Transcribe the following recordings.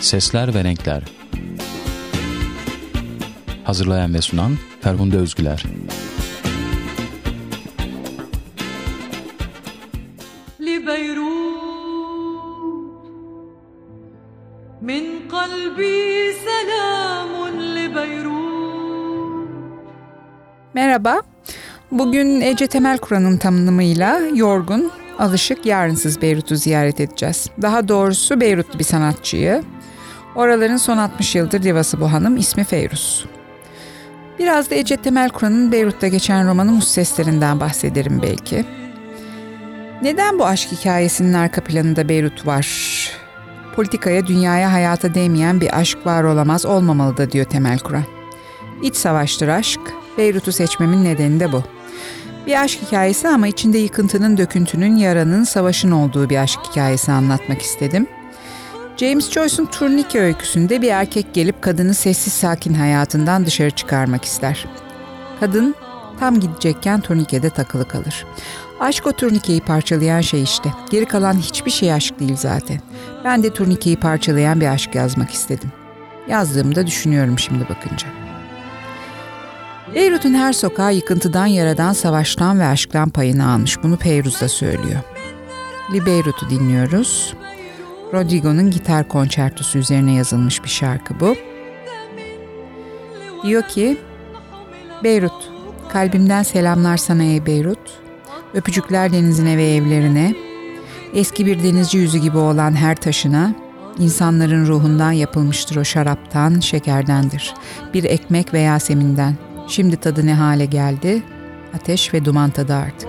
Sesler ve Renkler Hazırlayan ve sunan Ferhunde Özgüler Merhaba, bugün Ece Temel Kur'an'ın tanımıyla yorgun, alışık, yarınsız Beyrut'u ziyaret edeceğiz. Daha doğrusu Beyrutlu bir sanatçıyı. Oraların son 60 yıldır divası bu hanım, ismi Feyruz. Biraz da Ece Temel Kur'an'ın Beyrut'ta geçen romanı Mus Seslerinden bahsederim belki. Neden bu aşk hikayesinin arka planında Beyrut var? Politikaya, dünyaya, hayata değmeyen bir aşk var olamaz, olmamalı da diyor Temel Kur'an. İç savaştır aşk, Beyrut'u seçmemin nedeni de bu. Bir aşk hikayesi ama içinde yıkıntının, döküntünün, yaranın, savaşın olduğu bir aşk hikayesi anlatmak istedim. James Joyce'un Turnike öyküsünde bir erkek gelip kadını sessiz sakin hayatından dışarı çıkarmak ister. Kadın tam gidecekken turnikede takılı kalır. Aşk o turnikeyi parçalayan şey işte. Geri kalan hiçbir şey aşk değil zaten. Ben de turnikeyi parçalayan bir aşk yazmak istedim. Yazdığımda düşünüyorum şimdi bakınca. Beyrut'un her sokağı yıkıntıdan, yaradan, savaştan ve aşktan payını almış. Bunu Peyruz da söylüyor. Li Beyrut'u dinliyoruz. Rodrigo'nun gitar konçertosu üzerine yazılmış bir şarkı bu. Diyor ki, Beyrut, kalbimden selamlar sana ey Beyrut. Öpücükler denizine ve evlerine, eski bir denizci yüzü gibi olan her taşına, insanların ruhundan yapılmıştır o şaraptan, şekerdendir. Bir ekmek ve Yasemin'den. Şimdi tadı ne hale geldi? Ateş ve duman tadı artık.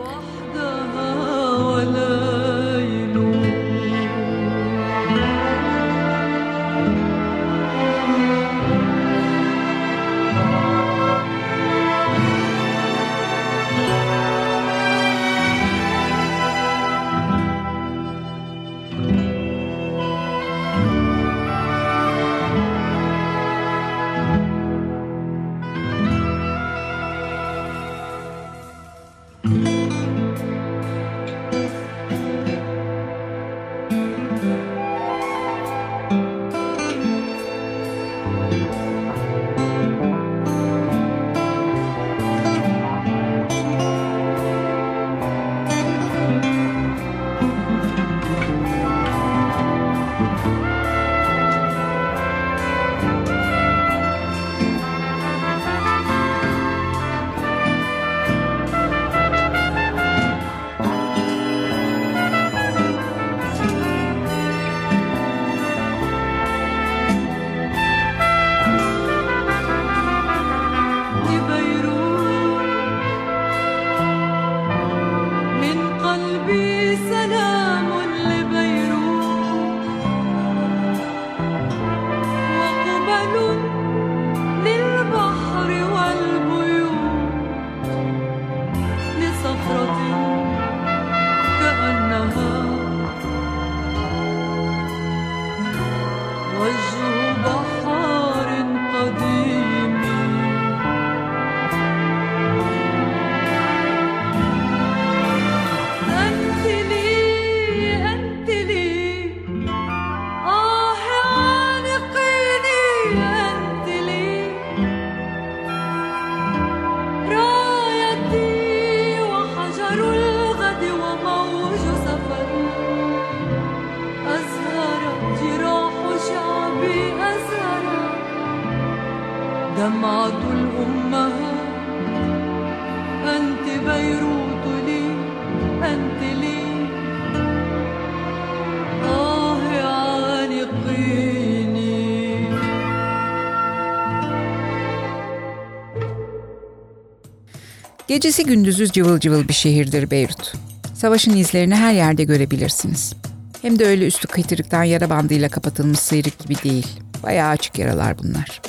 Gecesi gündüzü cıvıl cıvıl bir şehirdir Beyrut. Savaşın izlerini her yerde görebilirsiniz. Hem de öyle üstü kıytırıktan yara bandıyla kapatılmış sıyrık gibi değil. Bayağı açık yaralar bunlar.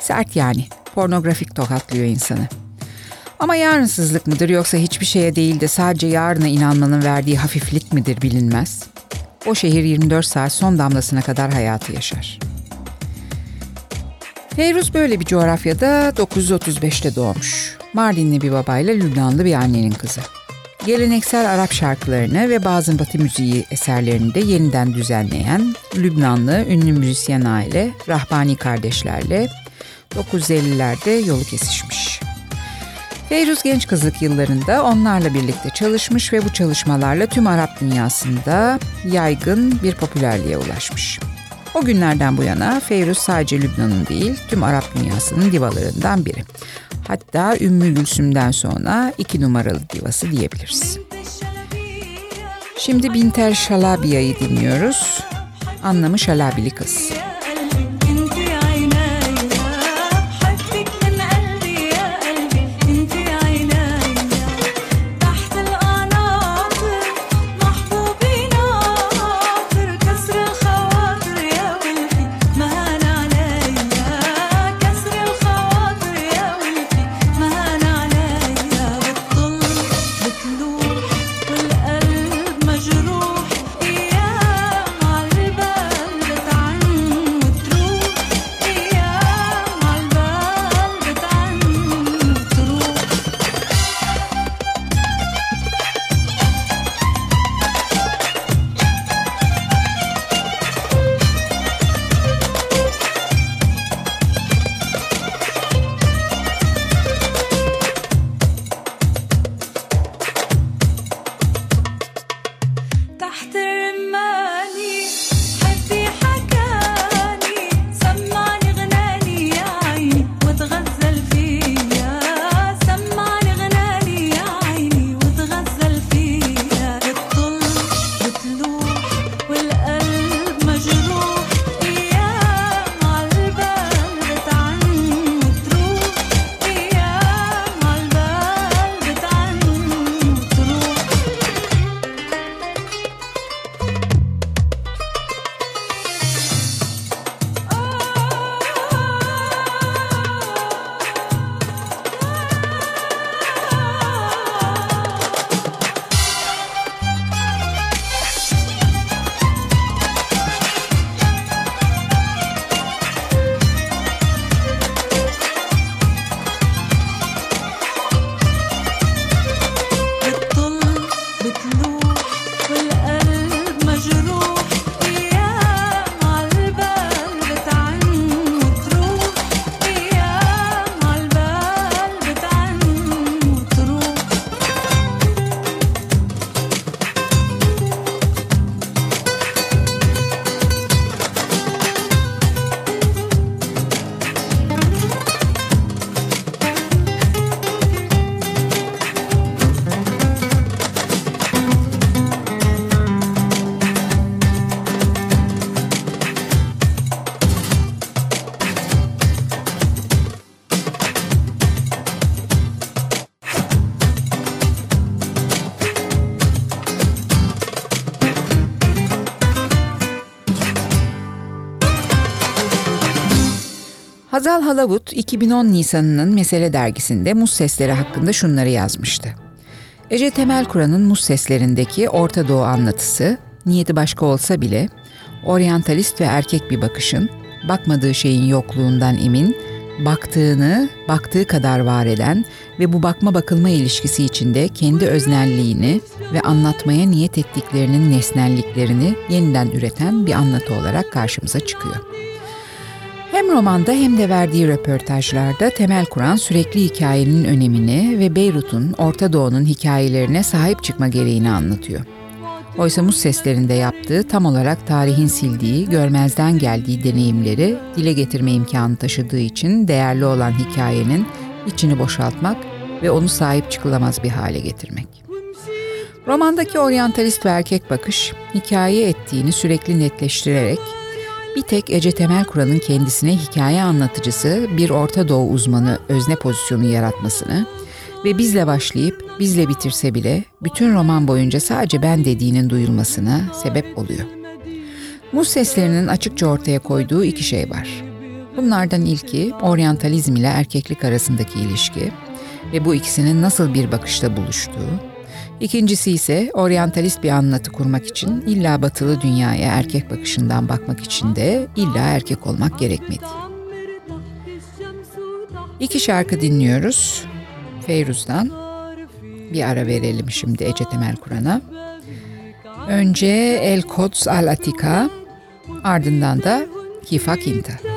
Sert yani. Pornografik tokatlıyor insanı. Ama yarınsızlık mıdır yoksa hiçbir şeye değil de sadece yarına inanmanın verdiği hafiflik midir bilinmez. O şehir 24 saat son damlasına kadar hayatı yaşar. Feyruz böyle bir coğrafyada 935'te doğmuş. Mardinli bir babayla Lübnanlı bir annenin kızı. Geleneksel Arap şarkılarını ve bazı Batı müziği eserlerini de yeniden düzenleyen Lübnanlı ünlü müzisyen aile Rahbani kardeşlerle 950'lerde yolu kesişmiş. Feyruz genç kızlık yıllarında onlarla birlikte çalışmış ve bu çalışmalarla tüm Arap dünyasında yaygın bir popülerliğe ulaşmış. O günlerden bu yana Feyruz sadece Lübnan'ın değil tüm Arap dünyasının divalarından biri. Hatta Ümmü Gülsüm'den sonra iki numaralı divası diyebiliriz. Şimdi Binter Şalabiya'yı dinliyoruz. Anlamı Şalabili kız. Hazal Halavut 2010 Nisan'ının Mesele dergisinde muz sesleri hakkında şunları yazmıştı. Ece Temel Kur'an'ın muz seslerindeki Orta Doğu anlatısı, niyeti başka olsa bile, oryantalist ve erkek bir bakışın, bakmadığı şeyin yokluğundan emin, baktığını, baktığı kadar var eden ve bu bakma bakılma ilişkisi içinde kendi öznelliğini ve anlatmaya niyet ettiklerinin nesnelliklerini yeniden üreten bir anlatı olarak karşımıza çıkıyor. Romanda hem de verdiği röportajlarda temel kuran sürekli hikayenin önemini ve Beyrut'un, Orta Doğu'nun hikayelerine sahip çıkma gereğini anlatıyor. Oysa Mus seslerinde yaptığı tam olarak tarihin sildiği, görmezden geldiği deneyimleri dile getirme imkanı taşıdığı için değerli olan hikayenin içini boşaltmak ve onu sahip çıkılamaz bir hale getirmek. Romandaki oryantalist ve erkek bakış, hikaye ettiğini sürekli netleştirerek bir tek Ece Temel Kur'an'ın kendisine hikaye anlatıcısı bir Orta Doğu uzmanı özne pozisyonu yaratmasını ve bizle başlayıp bizle bitirse bile bütün roman boyunca sadece ben dediğinin duyulmasına sebep oluyor. Muz seslerinin açıkça ortaya koyduğu iki şey var. Bunlardan ilki oryantalizm ile erkeklik arasındaki ilişki ve bu ikisinin nasıl bir bakışta buluştuğu, İkincisi ise oryantalist bir anlatı kurmak için illa batılı dünyaya erkek bakışından bakmak için de illa erkek olmak gerekmedi. İki şarkı dinliyoruz Feyruz'dan. bir ara verelim şimdi Ece Temel Kur'an'a. Önce El Kods Al Atika, ardından da Kifa Kinta.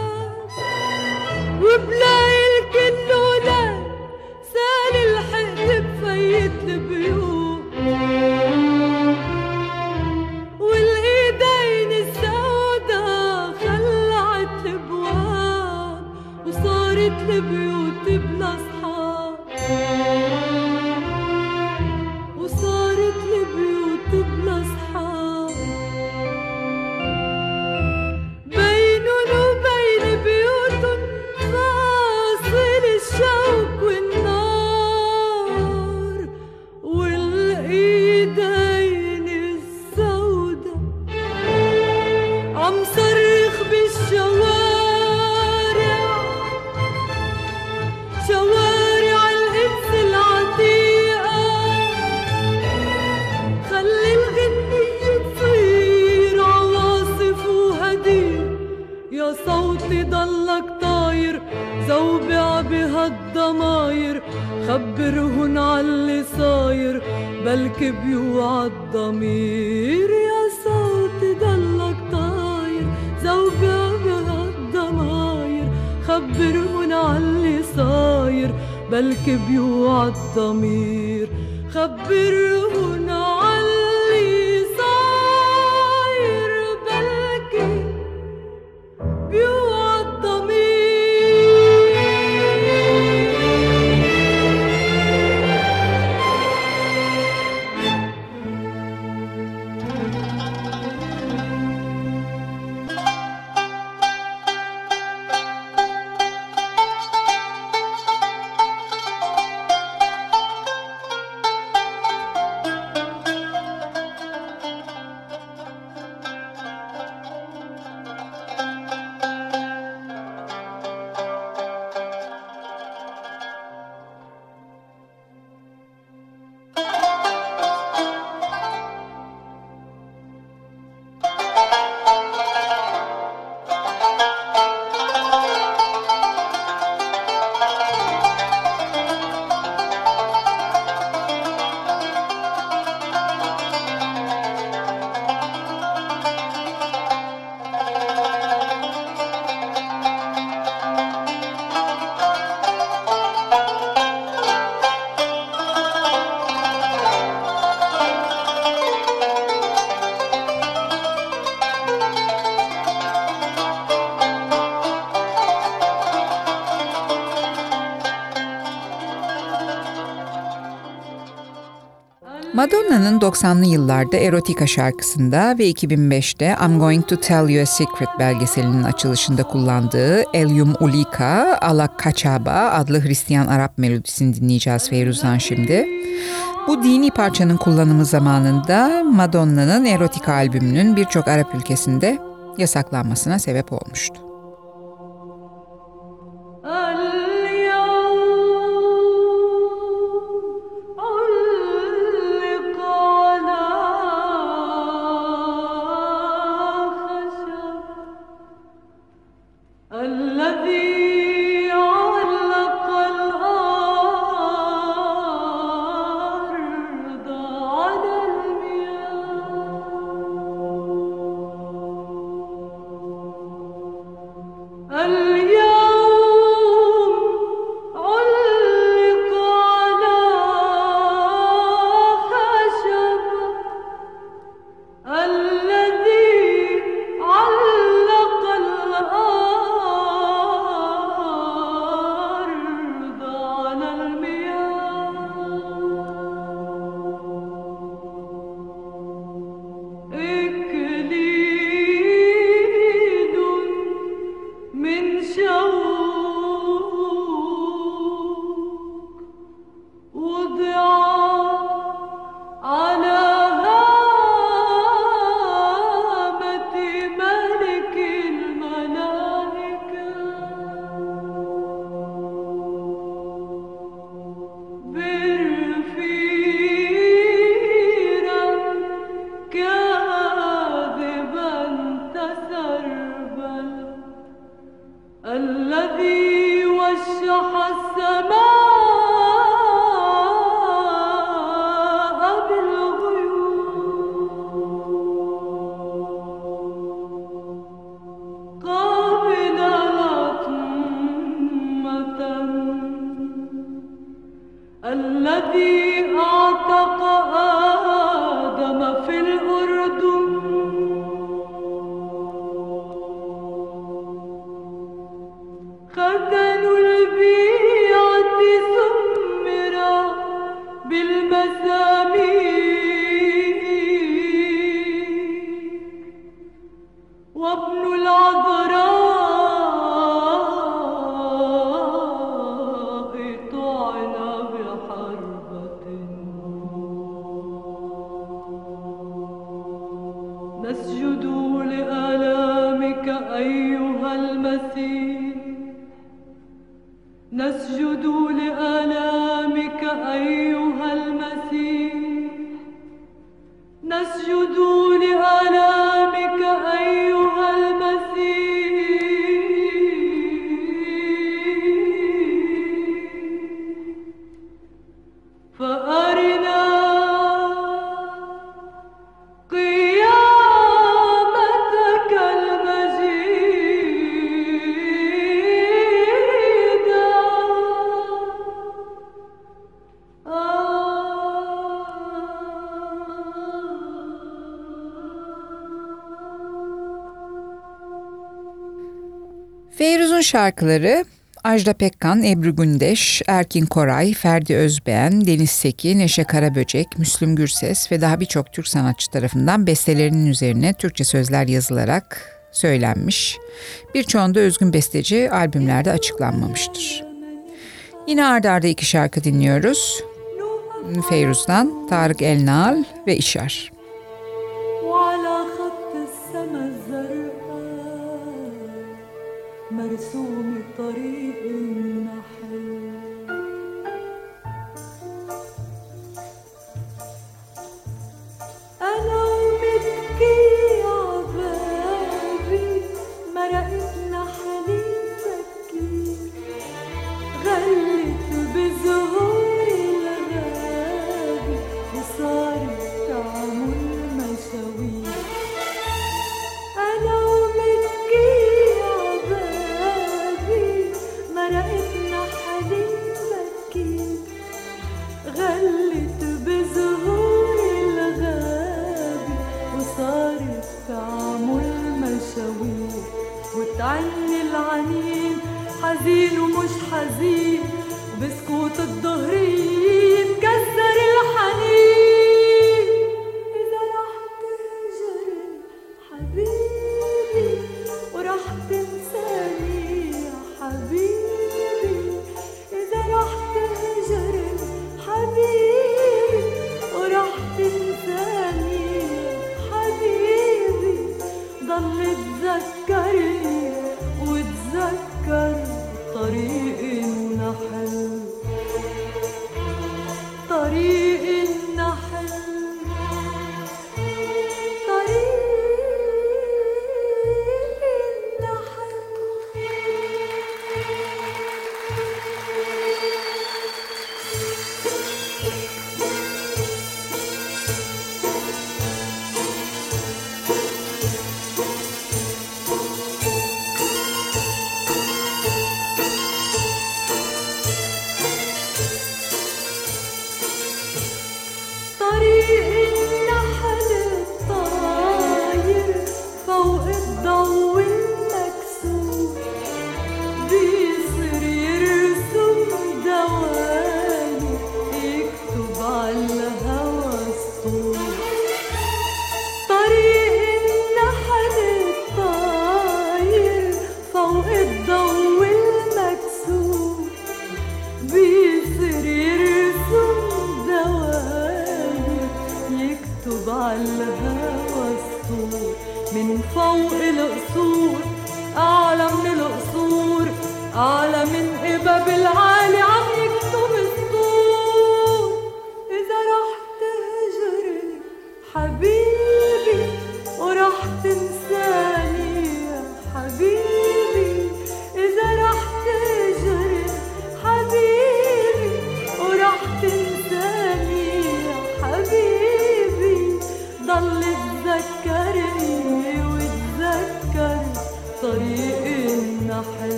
خبرهن عاللي صاير بلكي بيوع الضمير. خبرهن Madonna'nın 90'lı yıllarda Erotica şarkısında ve 2005'te I'm Going to Tell You a Secret belgeselinin açılışında kullandığı Elium Ulika Ala Kaçaba adlı Hristiyan Arap melodisini dinleyeceğiz Feyruz'dan şimdi. Bu dini parçanın kullanımı zamanında Madonna'nın Erotica albümünün birçok Arap ülkesinde yasaklanmasına sebep olmuştu. الذي أعتق أهل şarkıları Ajda Pekkan, Ebru Gündeş, Erkin Koray, Ferdi Özbeğen, Deniz Seki, Neşe Karaböcek, Müslüm Gürses ve daha birçok Türk sanatçı tarafından bestelerinin üzerine Türkçe sözler yazılarak söylenmiş. Birçoğunda özgün besteci albümlerde açıklanmamıştır. Yine ardarda arda iki şarkı dinliyoruz. Feyruz'dan Tarık Elnal ve İşar. مرسوم الطريق النار حزين بسكوت الضوء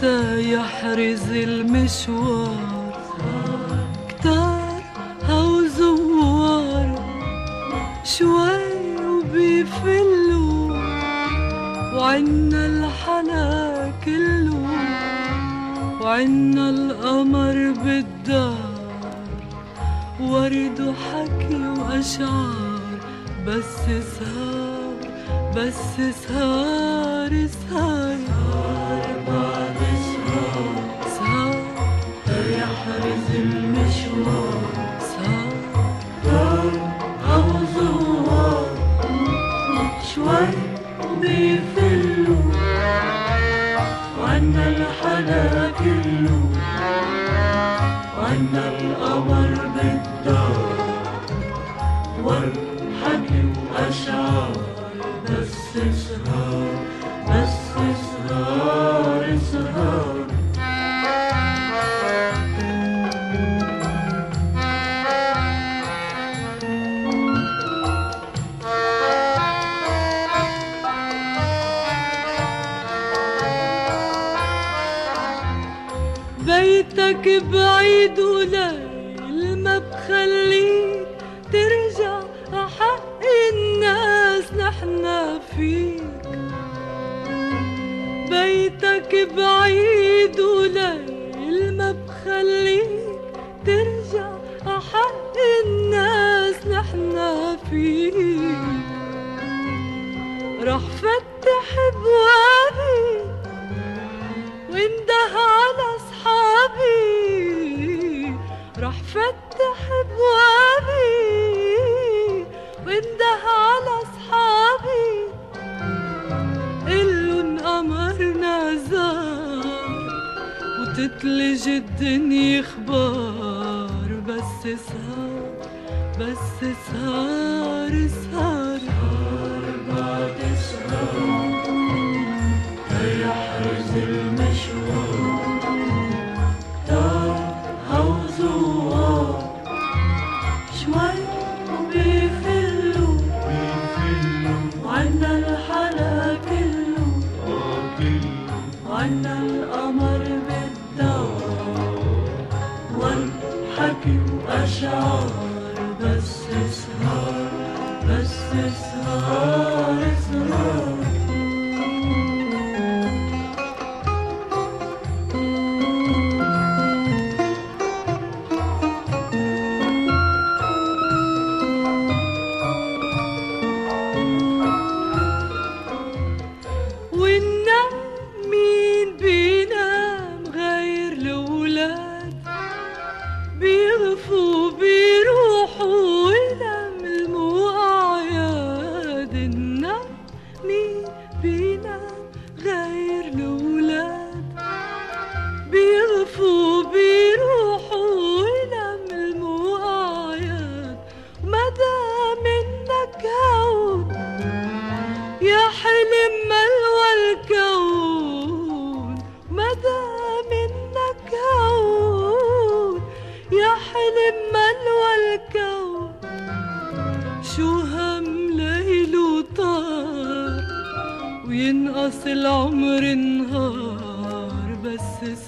تا يحرز المشوار. كتار هو زوار شوي وبيفلوا وعنا الحلا كله. وعنا القمر بالدار. ورد وحكي وأشعار. بس سهر بس سهر سهر يحرز المشوار. سهر دار أو زوار شوي بيفلوا وعنا الحلا كله وعنا القمر تتلج الدنيا خبار بس صار بس صار صار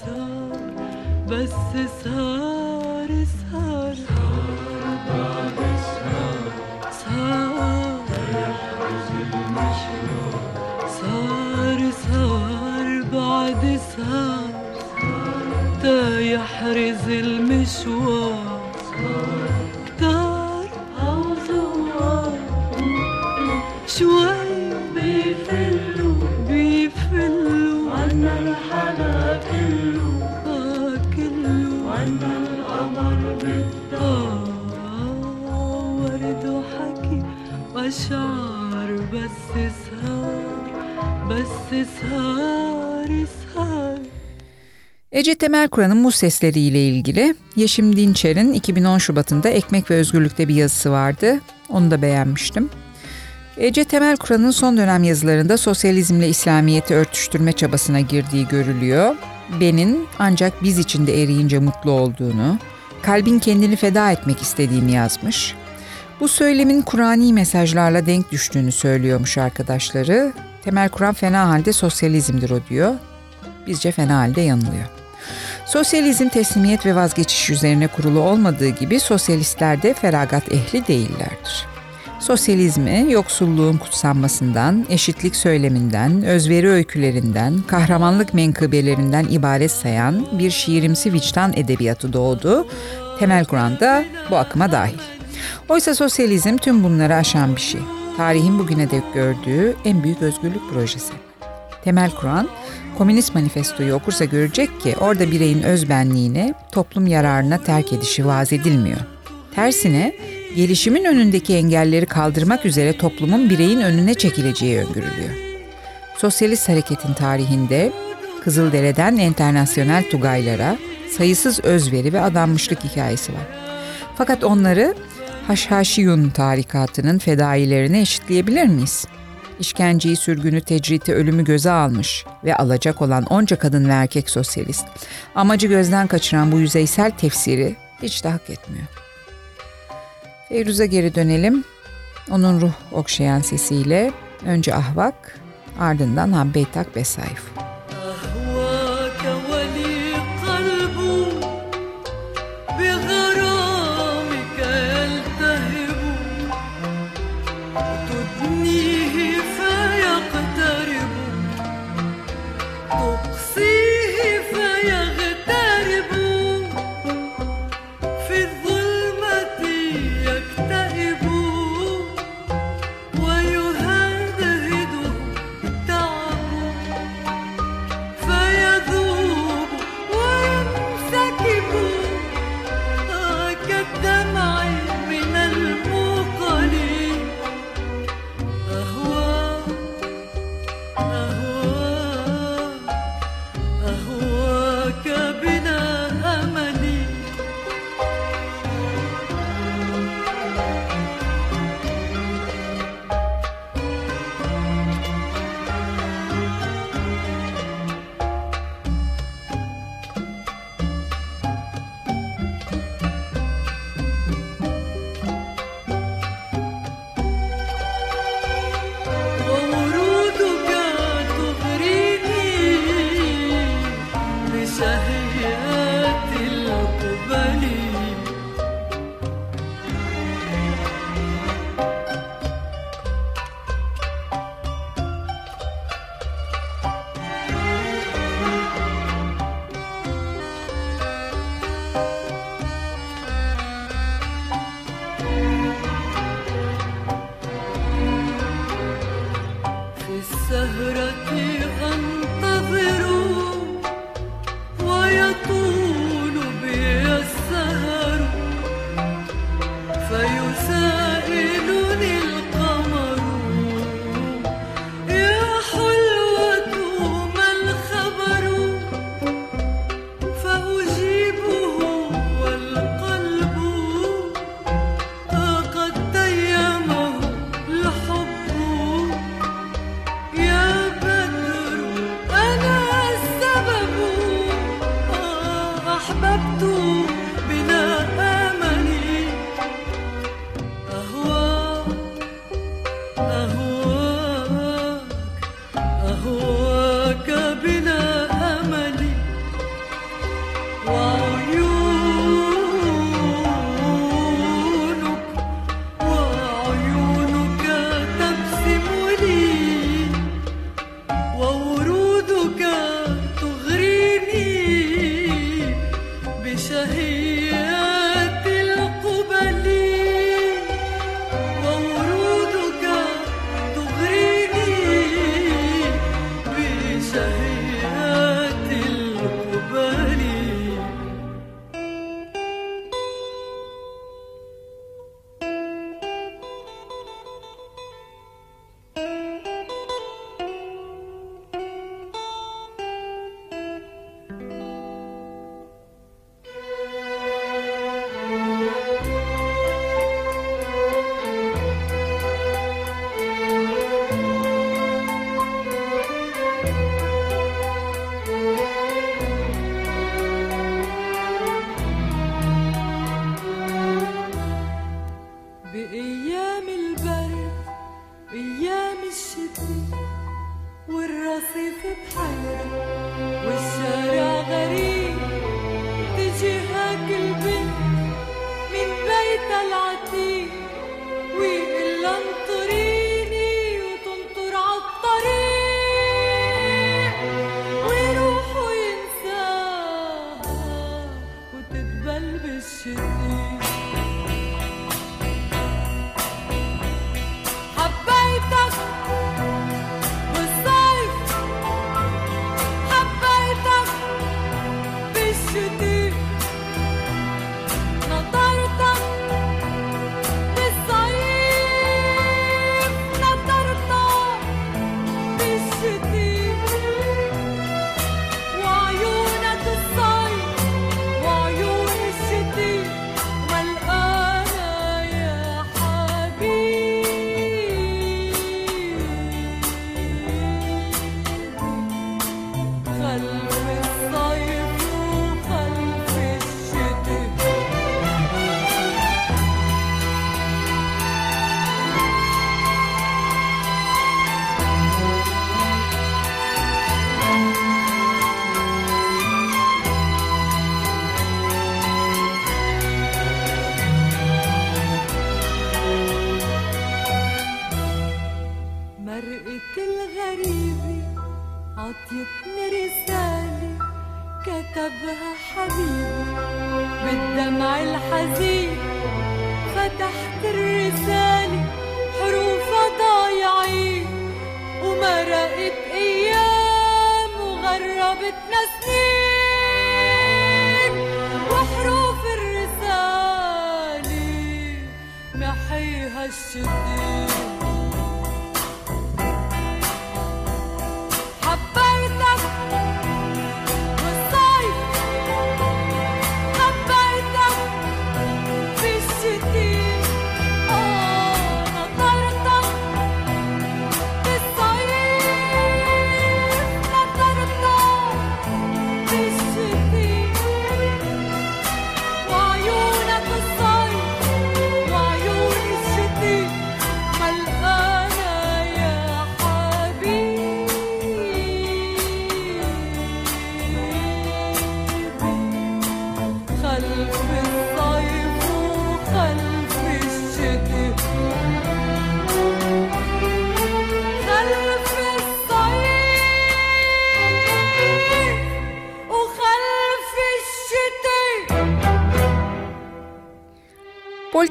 سار بس سار سار. سار سار سار يحرز المشروع سار سار بعد سار. تا يحرز المشوار. وأشعار بس سهر بس سهر سهر Ece Temel Kur'an'ın bu sesleriyle ilgili Yeşim Dinçer'in 2010 Şubat'ında Ekmek ve Özgürlük'te bir yazısı vardı. Onu da beğenmiştim. Ece Temel Kur'an'ın son dönem yazılarında sosyalizmle İslamiyet'i örtüştürme çabasına girdiği görülüyor. Ben'in ancak biz içinde eriyince mutlu olduğunu, kalbin kendini feda etmek istediğini yazmış. Bu söylemin Kur'ani mesajlarla denk düştüğünü söylüyormuş arkadaşları. Temel Kur'an fena halde sosyalizmdir o diyor. Bizce fena halde yanılıyor. Sosyalizm teslimiyet ve vazgeçiş üzerine kurulu olmadığı gibi sosyalistler de feragat ehli değillerdir. Sosyalizmi yoksulluğun kutsanmasından, eşitlik söyleminden, özveri öykülerinden, kahramanlık menkıbelerinden ibaret sayan bir şiirimsi vicdan edebiyatı doğdu. Temel Kur'an'da bu akıma dahil. Oysa sosyalizm tüm bunları aşan bir şey. Tarihin bugüne dek gördüğü en büyük özgürlük projesi. Temel Kur'an, Komünist Manifestoyu okursa görecek ki orada bireyin özbenliğini toplum yararına terk edişi vaz edilmiyor. Tersine gelişimin önündeki engelleri kaldırmak üzere toplumun bireyin önüne çekileceği öngörülüyor. Sosyalist hareketin tarihinde Kızıldere'den enternasyonel Tugaylara sayısız özveri ve adanmışlık hikayesi var. Fakat onları Haşhaşiyun tarikatının fedailerini eşitleyebilir miyiz? İşkenceyi, sürgünü, tecriti, ölümü göze almış ve alacak olan onca kadın ve erkek sosyalist, amacı gözden kaçıran bu yüzeysel tefsiri hiç de hak etmiyor. Feyruz'a geri dönelim. Onun ruh okşayan sesiyle önce Ahvak, ardından Habbeytak Besayf. Besayf.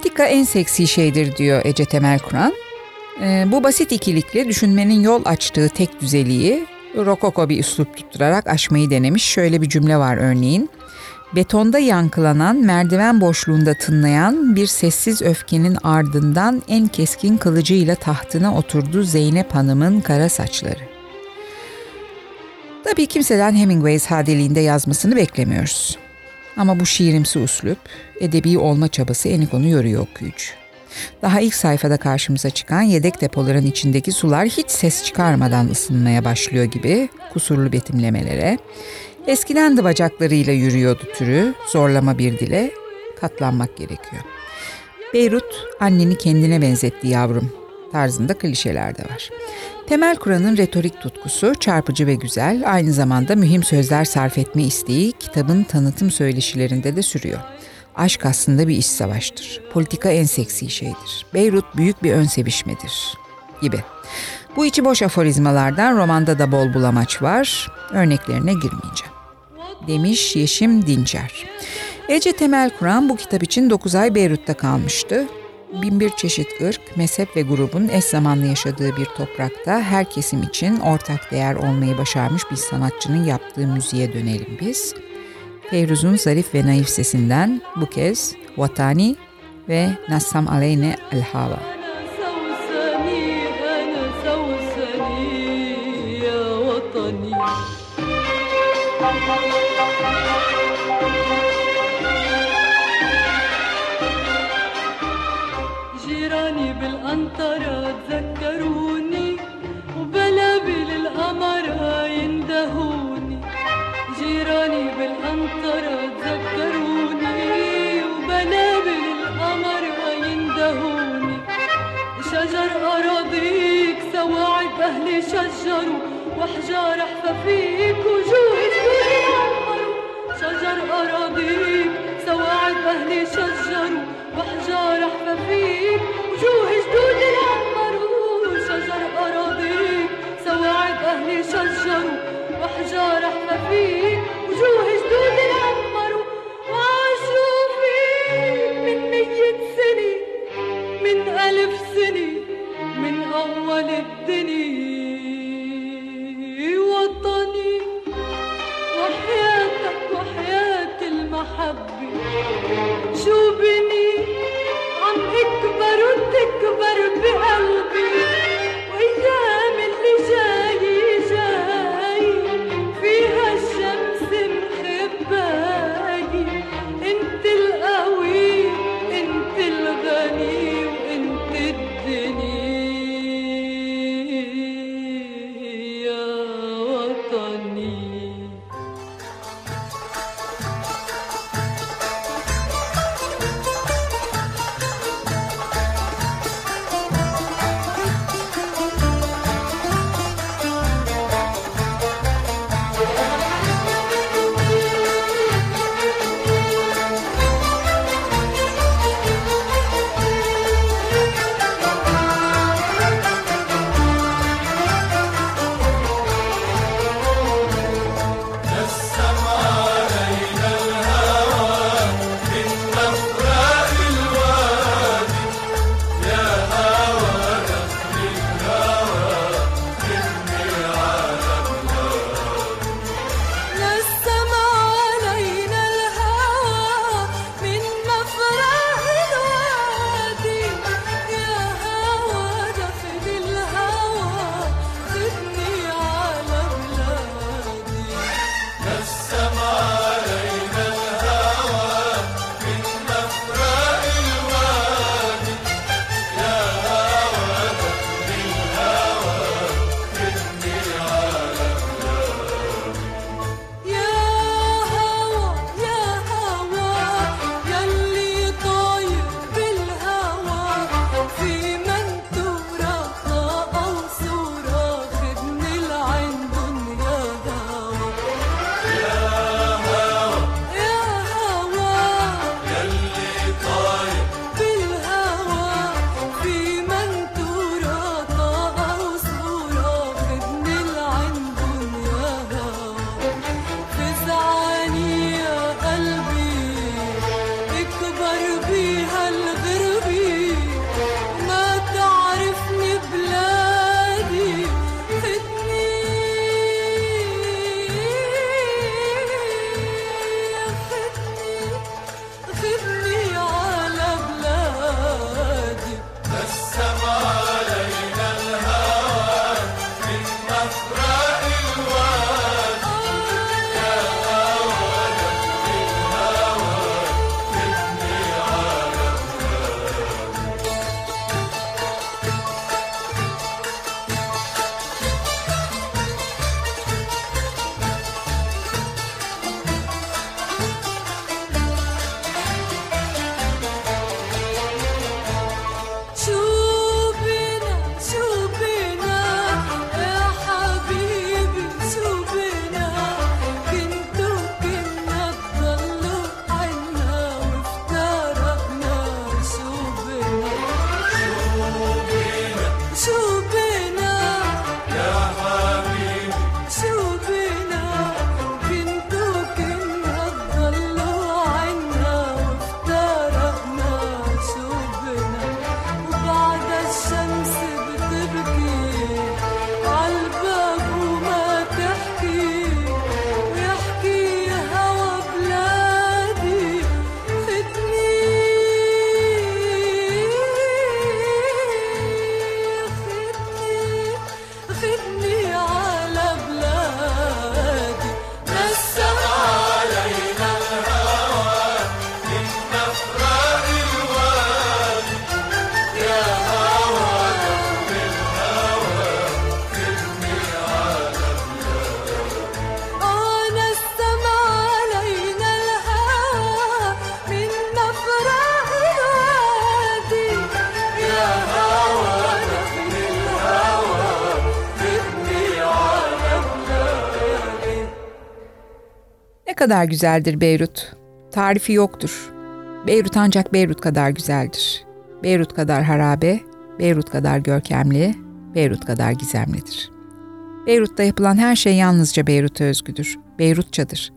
Politika en seksi şeydir diyor Ece Temel Kur'an. Ee, bu basit ikilikle düşünmenin yol açtığı tek düzeliği rokoko bir üslup tutturarak aşmayı denemiş. Şöyle bir cümle var örneğin. Betonda yankılanan, merdiven boşluğunda tınlayan bir sessiz öfkenin ardından en keskin kılıcıyla tahtına oturdu Zeynep Hanım'ın kara saçları. Tabii kimseden Hemingway sadeliğinde yazmasını beklemiyoruz. Ama bu şiirimsi uslup, edebi olma çabası Enikon'u yoruyor okuyucu. Daha ilk sayfada karşımıza çıkan yedek depoların içindeki sular hiç ses çıkarmadan ısınmaya başlıyor gibi kusurlu betimlemelere, eskiden de bacaklarıyla yürüyordu türü zorlama bir dile katlanmak gerekiyor. Beyrut anneni kendine benzetti yavrum tarzında klişeler de var. Temel Kur'an'ın retorik tutkusu çarpıcı ve güzel, aynı zamanda mühim sözler sarf etme isteği kitabın tanıtım söyleşilerinde de sürüyor. Aşk aslında bir iş savaştır. Politika en seksi şeydir. Beyrut büyük bir ön sevişmedir gibi. Bu içi boş aforizmalardan romanda da bol bulamaç var. Örneklerine girmeyeceğim. Demiş Yeşim Dinçer. Ece Temel Kur'an bu kitap için 9 ay Beyrut'ta kalmıştı binbir çeşit ırk, mezhep ve grubun eş zamanlı yaşadığı bir toprakta her kesim için ortak değer olmayı başarmış bir sanatçının yaptığı müziğe dönelim biz. Feyruz'un zarif ve naif sesinden bu kez Vatani ve Nassam Aleyne El Hava. Thank. القنطرة تذكروني وبنابل القمر شجر أراضيك سواعد أهلي شجروا وحجار حفافيك وجوهي فيه شجر أراضيك أهلي شجروا وجوهي جدودي شجر أراضيك سواعد أهلي شجروا وحجار حفافيك وجوهي الدنيا kadar güzeldir Beyrut. Tarifi yoktur. Beyrut ancak Beyrut kadar güzeldir. Beyrut kadar harabe, Beyrut kadar görkemli, Beyrut kadar gizemlidir. Beyrut'ta yapılan her şey yalnızca Beyrut'a özgüdür. Beyrutçadır.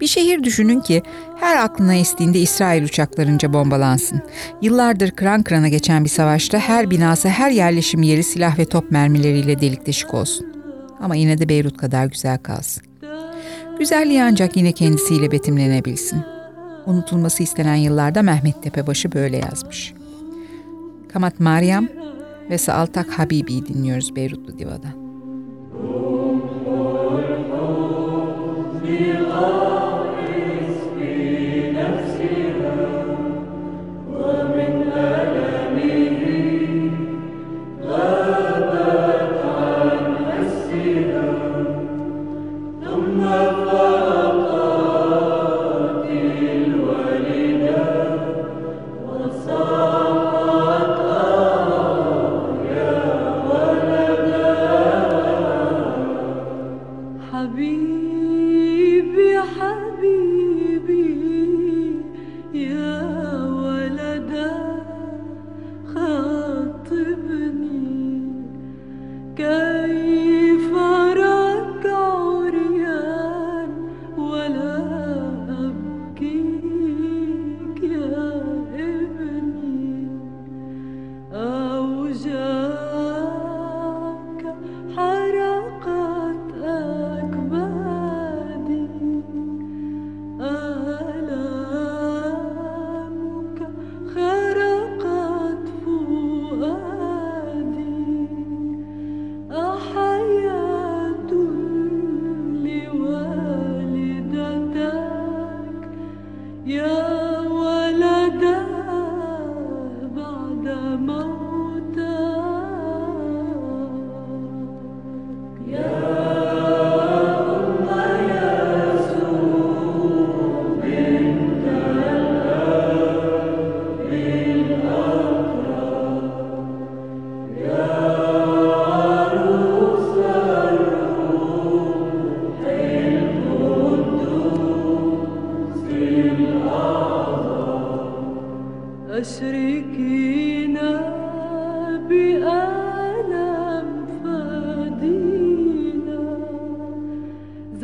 Bir şehir düşünün ki her aklına estiğinde İsrail uçaklarınca bombalansın. Yıllardır kıran kırana geçen bir savaşta her binası, her yerleşim yeri silah ve top mermileriyle delik deşik olsun. Ama yine de Beyrut kadar güzel kalsın. Güzelliği ancak yine kendisiyle betimlenebilsin. unutulması istenen yıllarda Mehmet Tepebaşı böyle yazmış. Kamat Meryem ve Saaltak Habibi'yi dinliyoruz Beyrutlu Diva'dan.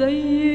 زي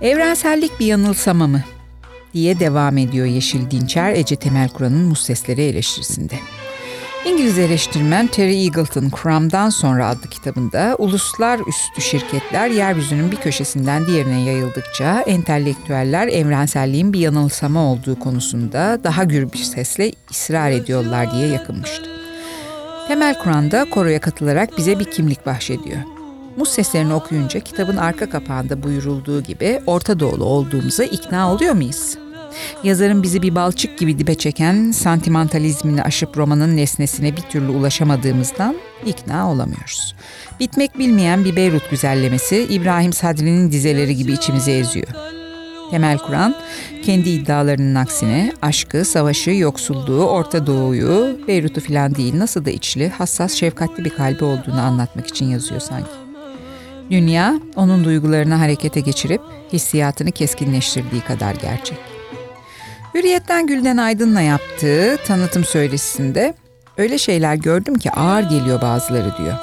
Evrensellik bir yanılsama mı? diye devam ediyor Yeşil Dinçer Ece Temel Kur'an'ın Mus Sesleri eleştirisinde. İngiliz eleştirmen Terry Eagleton Crumb'dan sonra adlı kitabında uluslararası şirketler yeryüzünün bir köşesinden diğerine yayıldıkça entelektüeller evrenselliğin bir yanılsama olduğu konusunda daha gür bir sesle ısrar ediyorlar diye yakınmıştı. Temel Kur'an'da koroya katılarak bize bir kimlik bahşediyor. Mus seslerini okuyunca kitabın arka kapağında buyurulduğu gibi Orta Doğulu olduğumuza ikna oluyor muyuz? Yazarın bizi bir balçık gibi dibe çeken santimentalizmini aşıp romanın nesnesine bir türlü ulaşamadığımızdan ikna olamıyoruz. Bitmek bilmeyen bir Beyrut güzellemesi İbrahim Sadri'nin dizeleri gibi içimizi eziyor. Temel Kur'an kendi iddialarının aksine aşkı, savaşı, yoksulluğu, Orta Doğu'yu, Beyrut'u filan değil nasıl da içli, hassas, şefkatli bir kalbi olduğunu anlatmak için yazıyor sanki. Dünya onun duygularını harekete geçirip hissiyatını keskinleştirdiği kadar gerçek. Hürriyet'ten Gülden Aydın'la yaptığı tanıtım söyleşisinde öyle şeyler gördüm ki ağır geliyor bazıları diyor.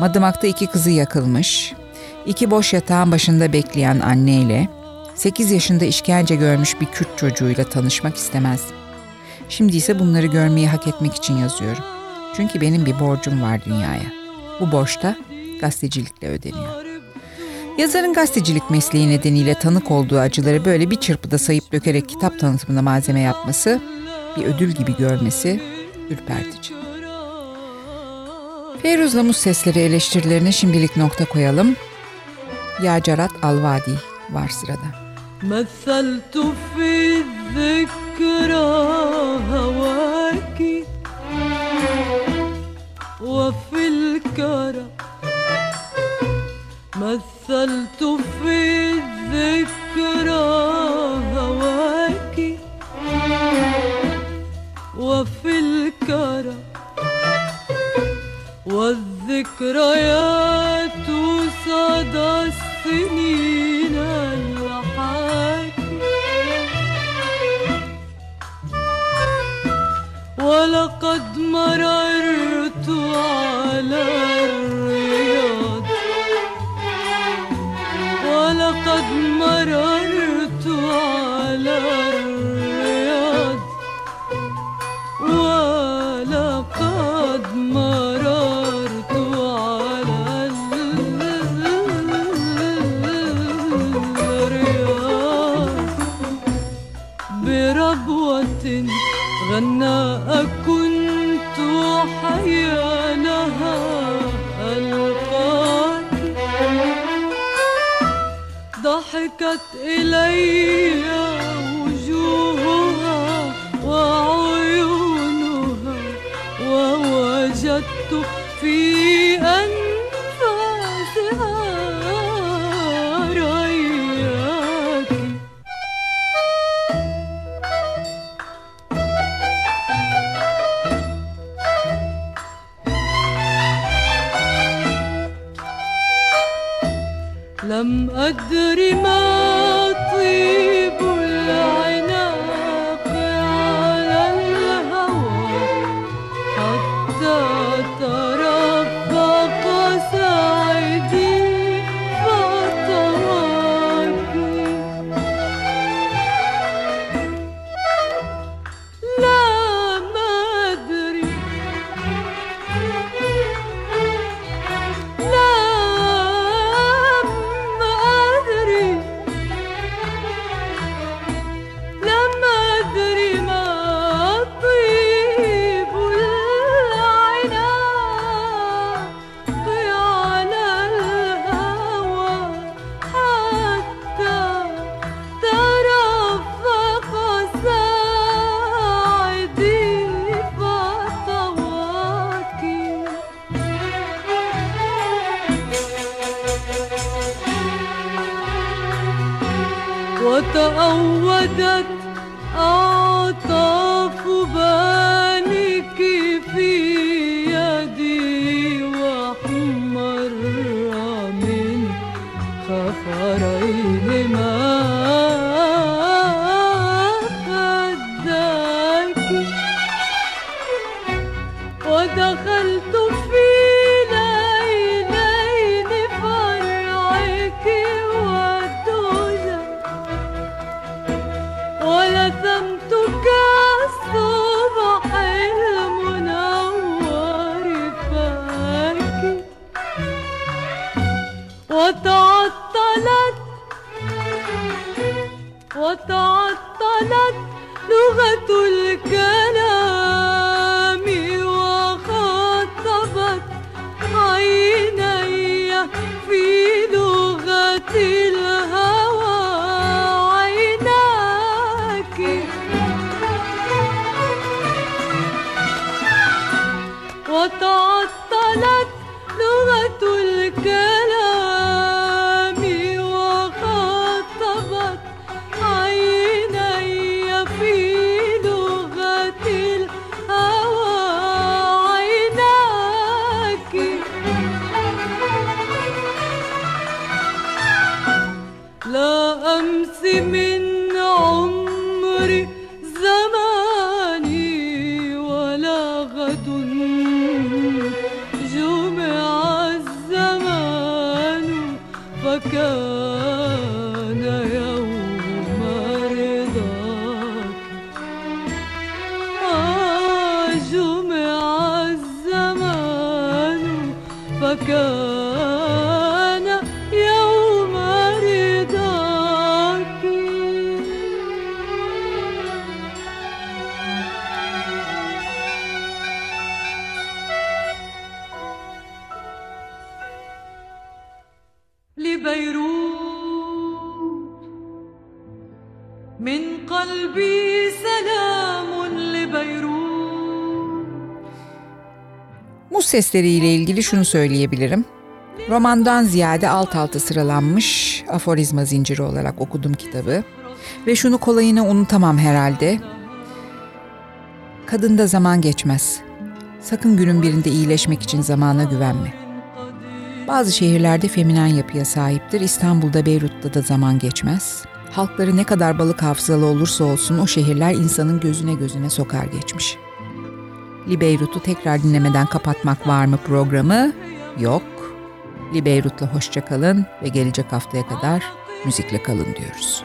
Madımak'ta iki kızı yakılmış, iki boş yatağın başında bekleyen anneyle, 8 yaşında işkence görmüş bir Kürt çocuğuyla tanışmak istemezdim. Şimdi ise bunları görmeyi hak etmek için yazıyorum. Çünkü benim bir borcum var dünyaya. Bu borç da gazetecilikle ödeniyor. Yazarın gazetecilik mesleği nedeniyle tanık olduğu acıları böyle bir çırpıda sayıp dökerek kitap tanıtımında malzeme yapması, bir ödül gibi görmesi ürpertici. Feyruz'la Muz sesleri eleştirilerine şimdilik nokta koyalım. Yacarat Alvadi var sırada. مثلت في الذكرى هواكي وفي الكرى مثلت في الذكرى هواكي وفي الكرى والذكريات sesleriyle ilgili şunu söyleyebilirim. Romandan ziyade alt alta sıralanmış aforizma zinciri olarak okudum kitabı. Ve şunu kolayını unutamam herhalde. Kadında zaman geçmez. Sakın günün birinde iyileşmek için zamana güvenme. Bazı şehirlerde feminen yapıya sahiptir. İstanbul'da, Beyrut'ta da zaman geçmez. Halkları ne kadar balık hafızalı olursa olsun o şehirler insanın gözüne gözüne sokar geçmiş. Li Beyrut'u tekrar dinlemeden kapatmak var mı programı? Yok. Li Beyrut'la hoşça kalın ve gelecek haftaya kadar müzikle kalın diyoruz.